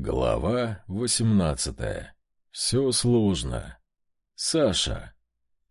Глава 18. Все сложно. Саша.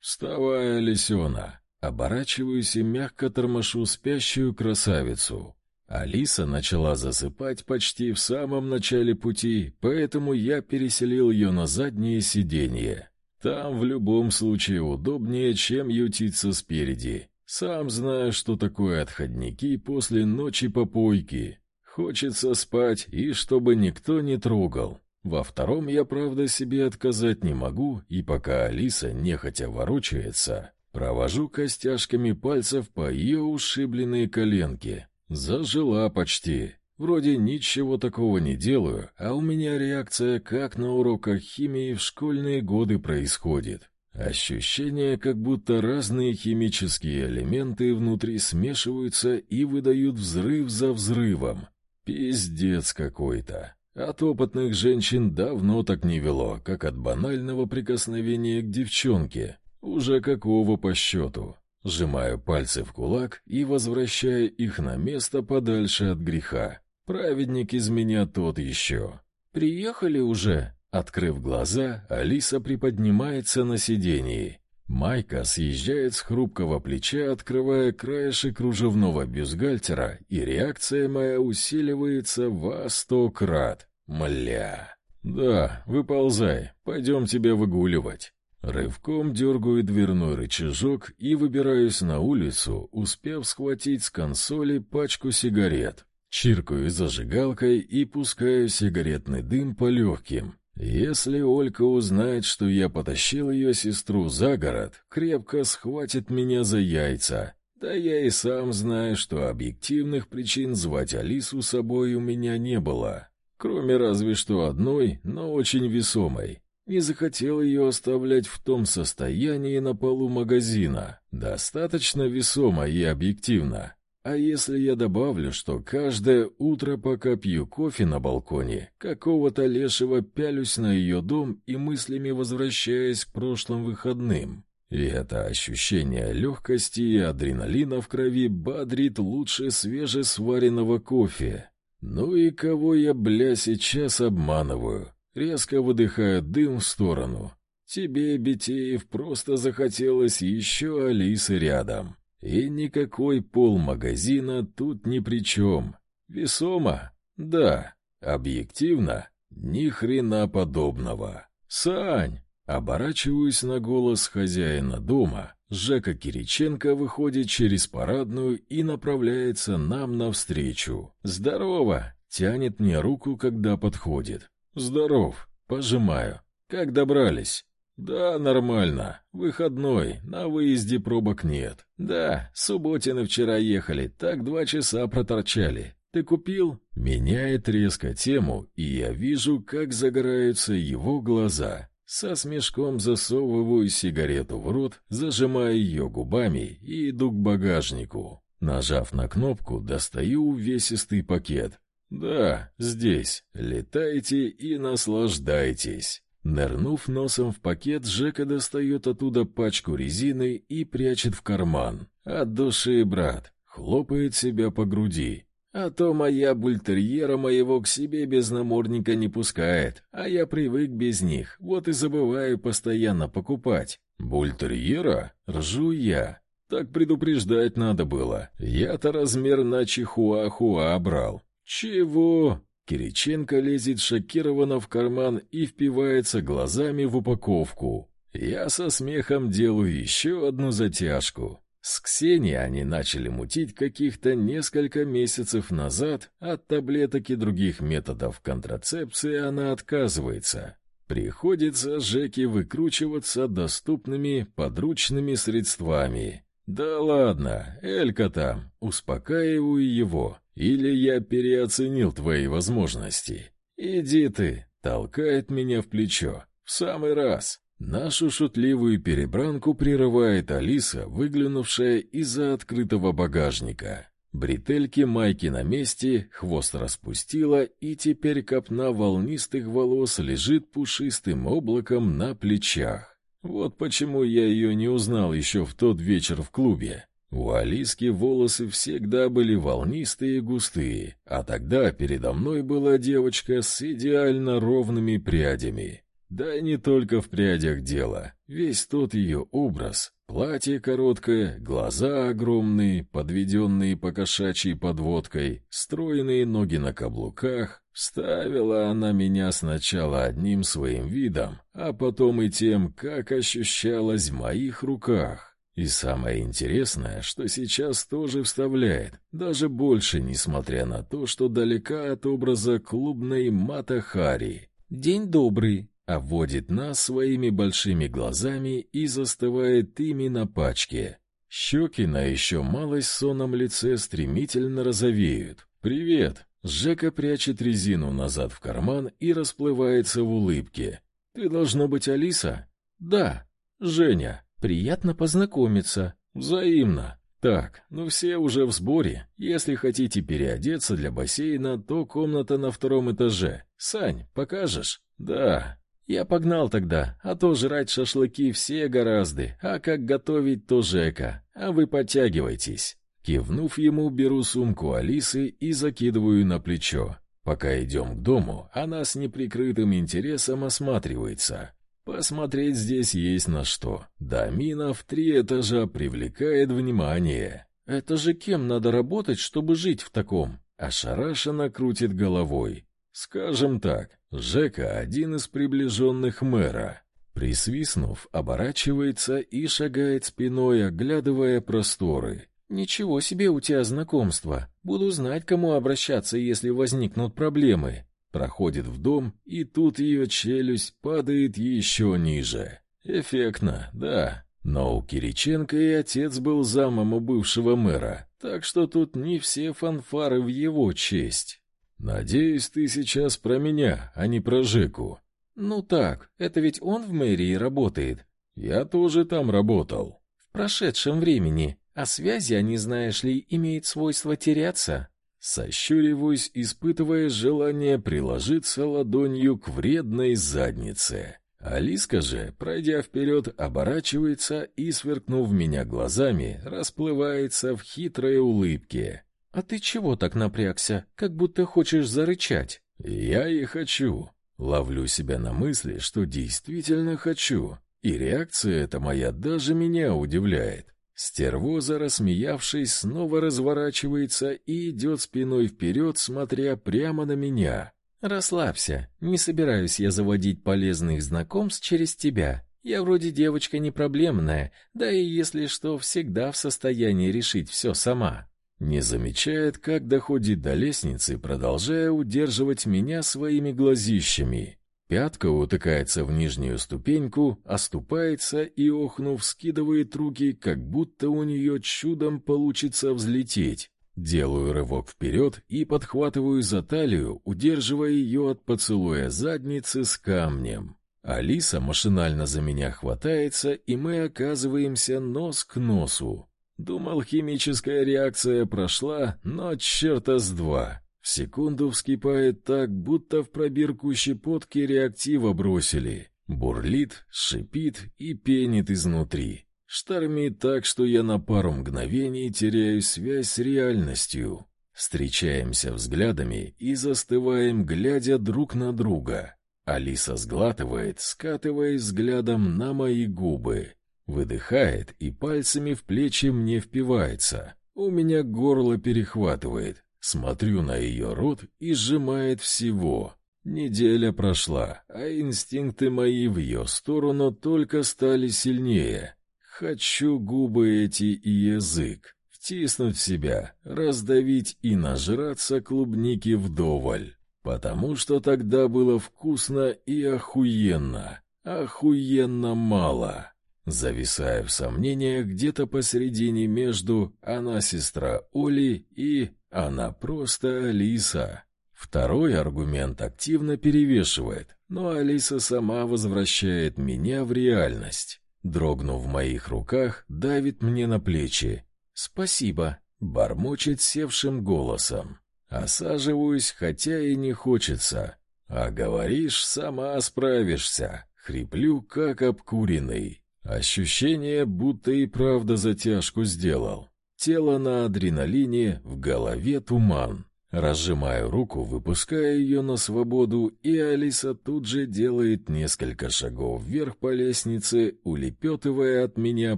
Вставай, Алисена. Оборачиваюсь и мягко тормошу спящую красавицу. Алиса начала засыпать почти в самом начале пути, поэтому я переселил ее на заднее сиденье. Там в любом случае удобнее, чем ютиться спереди. Сам знаю, что такое отходники после ночи попойки. Хочется спать, и чтобы никто не трогал. Во втором я, правда, себе отказать не могу, и пока Алиса нехотя ворочается, провожу костяшками пальцев по ее ушибленной коленке. Зажила почти. Вроде ничего такого не делаю, а у меня реакция как на уроках химии в школьные годы происходит. Ощущение, как будто разные химические элементы внутри смешиваются и выдают взрыв за взрывом. Пиздец какой-то. От опытных женщин давно так не вело, как от банального прикосновения к девчонке. Уже какого по счету. Сжимаю пальцы в кулак и возвращаю их на место подальше от греха. Праведник из меня тот еще. «Приехали уже?» Открыв глаза, Алиса приподнимается на сидении. Майка съезжает с хрупкого плеча, открывая краешек кружевного бюстгальтера, и реакция моя усиливается во сто крат. Мля. Да, выползай, пойдем тебя выгуливать. Рывком дергаю дверной рычажок и выбираюсь на улицу, успев схватить с консоли пачку сигарет. Чиркаю зажигалкой и пускаю сигаретный дым по легким. Если Олька узнает, что я потащил ее сестру за город, крепко схватит меня за яйца. Да я и сам знаю, что объективных причин звать Алису собой у меня не было. Кроме разве что одной, но очень весомой. Не захотел ее оставлять в том состоянии на полу магазина. Достаточно весомо и объективно. А если я добавлю, что каждое утро, пока пью кофе на балконе, какого-то лешего пялюсь на ее дом и мыслями возвращаясь к прошлым выходным, и это ощущение легкости и адреналина в крови бодрит лучше свежесваренного кофе. Ну и кого я, бля, сейчас обманываю? Резко выдыхаю дым в сторону. Тебе, Бетеев, просто захотелось еще Алисы рядом. И никакой пол магазина тут ни при чем. Весомо? Да. Объективно? Ни хрена подобного. Сань! Оборачиваюсь на голос хозяина дома. Жека Кириченко выходит через парадную и направляется нам навстречу. «Здорово!» — тянет мне руку, когда подходит. «Здоров!» — пожимаю. «Как добрались?» «Да, нормально. Выходной, на выезде пробок нет. Да, Субботины вчера ехали, так два часа проторчали. Ты купил?» Меняет резко тему, и я вижу, как загораются его глаза. Со смешком засовываю сигарету в рот, зажимая ее губами и иду к багажнику. Нажав на кнопку, достаю увесистый пакет. «Да, здесь. Летайте и наслаждайтесь». Нырнув носом в пакет, Жека достает оттуда пачку резины и прячет в карман. От души, брат, хлопает себя по груди. А то моя бультерьера моего к себе без намордника не пускает, а я привык без них, вот и забываю постоянно покупать. Бультерьера? Ржу я. Так предупреждать надо было. Я-то размер на чихуахуа брал. Чего? Кириченко лезет шокированно в карман и впивается глазами в упаковку. Я со смехом делаю еще одну затяжку. С Ксенией они начали мутить каких-то несколько месяцев назад, от таблеток и других методов контрацепции она отказывается. Приходится Жеке выкручиваться доступными подручными средствами. Да ладно, Элька там, успокаиваю его. Или я переоценил твои возможности? Иди ты, толкает меня в плечо. В самый раз. Нашу шутливую перебранку прерывает Алиса, выглянувшая из-за открытого багажника. Бретельки майки на месте, хвост распустила, и теперь копна волнистых волос лежит пушистым облаком на плечах. Вот почему я ее не узнал еще в тот вечер в клубе. У Алиски волосы всегда были волнистые и густые, а тогда передо мной была девочка с идеально ровными прядями. Да и не только в прядях дело. Весь тот ее образ. Платье короткое, глаза огромные, подведенные по кошачьей подводкой, стройные ноги на каблуках. Ставила она меня сначала одним своим видом, а потом и тем, как ощущалась в моих руках. И самое интересное, что сейчас тоже вставляет, даже больше, несмотря на то, что далека от образа клубной Матахари. «День добрый», обводит нас своими большими глазами и застывает ими на пачке. Щеки на еще малость сонном лице стремительно розовеют. «Привет!» Жека прячет резину назад в карман и расплывается в улыбке. «Ты должно быть Алиса?» «Да». «Женя, приятно познакомиться». «Взаимно». «Так, ну все уже в сборе. Если хотите переодеться для бассейна, то комната на втором этаже. Сань, покажешь?» «Да». Я погнал тогда, а то жрать шашлыки все гораздо, а как готовить то Жека, а вы подтягивайтесь. Кивнув ему, беру сумку Алисы и закидываю на плечо. Пока идем к дому, она с неприкрытым интересом осматривается. Посмотреть здесь есть на что. Домина в три этажа привлекает внимание. Это же кем надо работать, чтобы жить в таком? Ошарашенно крутит головой. Скажем так, Жека — один из приближенных мэра. Присвистнув, оборачивается и шагает спиной, оглядывая просторы. «Ничего себе у тебя знакомство. Буду знать, кому обращаться, если возникнут проблемы». Проходит в дом, и тут ее челюсть падает еще ниже. Эффектно, да. Но у Кириченко и отец был замом у бывшего мэра, так что тут не все фанфары в его честь. «Надеюсь, ты сейчас про меня, а не про Жеку». «Ну так, это ведь он в мэрии работает». «Я тоже там работал». «В прошедшем времени. А связи, они, знаешь ли, имеют свойство теряться». Сощуриваюсь, испытывая желание приложиться ладонью к вредной заднице. Алиска же, пройдя вперед, оборачивается и, сверкнув меня глазами, расплывается в хитрой улыбке. «А ты чего так напрягся, как будто хочешь зарычать?» «Я и хочу». Ловлю себя на мысли, что действительно хочу. И реакция эта моя даже меня удивляет. Стервоза, рассмеявшись, снова разворачивается и идет спиной вперед, смотря прямо на меня. «Расслабься. Не собираюсь я заводить полезных знакомств через тебя. Я вроде девочка не проблемная, да и, если что, всегда в состоянии решить все сама». Не замечает, как доходит до лестницы, продолжая удерживать меня своими глазищами. Пятка утыкается в нижнюю ступеньку, оступается и, охнув, скидывает руки, как будто у нее чудом получится взлететь. Делаю рывок вперед и подхватываю за талию, удерживая ее от поцелуя задницы с камнем. Алиса машинально за меня хватается, и мы оказываемся нос к носу. Думал, химическая реакция прошла, но черта с два. Секунду вскипает так, будто в пробирку щепотки реактива бросили. Бурлит, шипит и пенит изнутри. Штормит так, что я на пару мгновений теряю связь с реальностью. Встречаемся взглядами и застываем, глядя друг на друга. Алиса сглатывает, скатываясь взглядом на мои губы. Выдыхает и пальцами в плечи мне впивается. У меня горло перехватывает. Смотрю на ее рот и сжимает всего. Неделя прошла, а инстинкты мои в ее сторону только стали сильнее. Хочу губы эти и язык. Втиснуть в себя, раздавить и нажраться клубники вдоволь. Потому что тогда было вкусно и охуенно. Охуенно мало. Зависаю в сомнениях где-то посередине между «она сестра Оли» и «она просто Алиса». Второй аргумент активно перевешивает, но Алиса сама возвращает меня в реальность. Дрогнув в моих руках, давит мне на плечи. «Спасибо», — бормочет севшим голосом. Осаживаюсь, хотя и не хочется. А говоришь, сама справишься. Хриплю, как обкуренный. Ощущение, будто и правда затяжку сделал. Тело на адреналине, в голове туман. Разжимаю руку, выпуская ее на свободу, и Алиса тут же делает несколько шагов вверх по лестнице, улепетывая от меня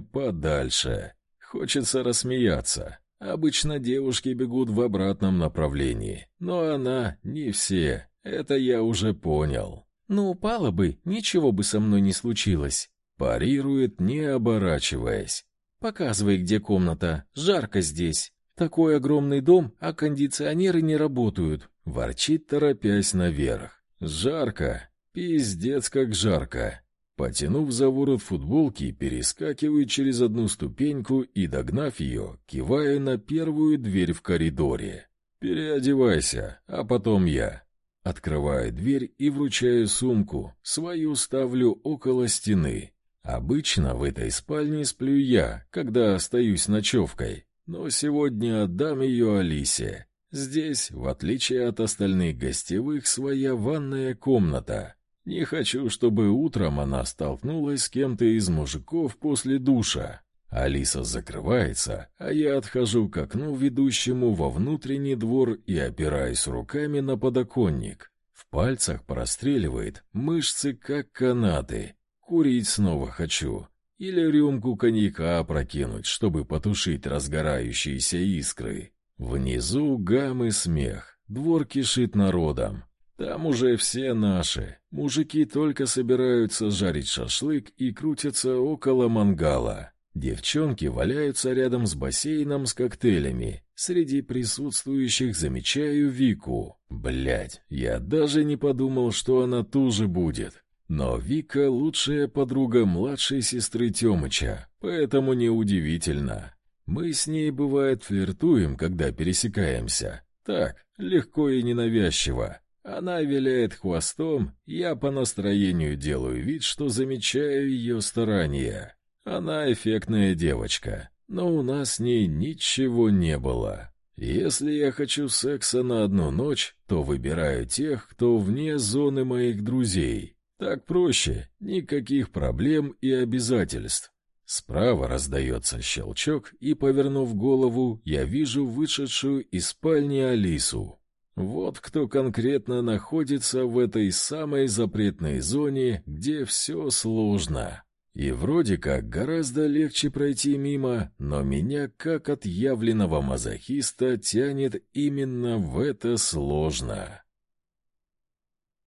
подальше. Хочется рассмеяться. Обычно девушки бегут в обратном направлении, но она не все. Это я уже понял. «Ну, упала бы, ничего бы со мной не случилось», — парирует, не оборачиваясь. «Показывай, где комната. Жарко здесь». Такой огромный дом, а кондиционеры не работают. Ворчит, торопясь наверх. Жарко. Пиздец, как жарко. Потянув за ворот футболки, перескакиваю через одну ступеньку и, догнав ее, киваю на первую дверь в коридоре. «Переодевайся, а потом я». Открываю дверь и вручаю сумку. Свою ставлю около стены. Обычно в этой спальне сплю я, когда остаюсь ночевкой. Но сегодня отдам ее Алисе. Здесь, в отличие от остальных гостевых, своя ванная комната. Не хочу, чтобы утром она столкнулась с кем-то из мужиков после душа. Алиса закрывается, а я отхожу к окну, ведущему во внутренний двор, и опираюсь руками на подоконник. В пальцах простреливает, мышцы как канаты. Курить снова хочу. Или рюмку коньяка опрокинуть, чтобы потушить разгорающиеся искры. Внизу гам и смех. Двор кишит народом. Там уже все наши. Мужики только собираются жарить шашлык и крутятся около мангала. Девчонки валяются рядом с бассейном с коктейлями. Среди присутствующих замечаю Вику. Блять, я даже не подумал, что она тоже будет. Но Вика — лучшая подруга младшей сестры Тёмыча, поэтому неудивительно. Мы с ней, бывает, флиртуем, когда пересекаемся. Так, легко и ненавязчиво. Она виляет хвостом, я по настроению делаю вид, что замечаю ее старания. Она эффектная девочка, но у нас с ней ничего не было. Если я хочу секса на одну ночь, то выбираю тех, кто вне зоны моих друзей. Так проще, никаких проблем и обязательств. Справа раздается щелчок, и, повернув голову, я вижу вышедшую из спальни Алису. Вот кто конкретно находится в этой самой запретной зоне, где все сложно. И вроде как гораздо легче пройти мимо, но меня, как отъявленного мазохиста, тянет именно в это сложно.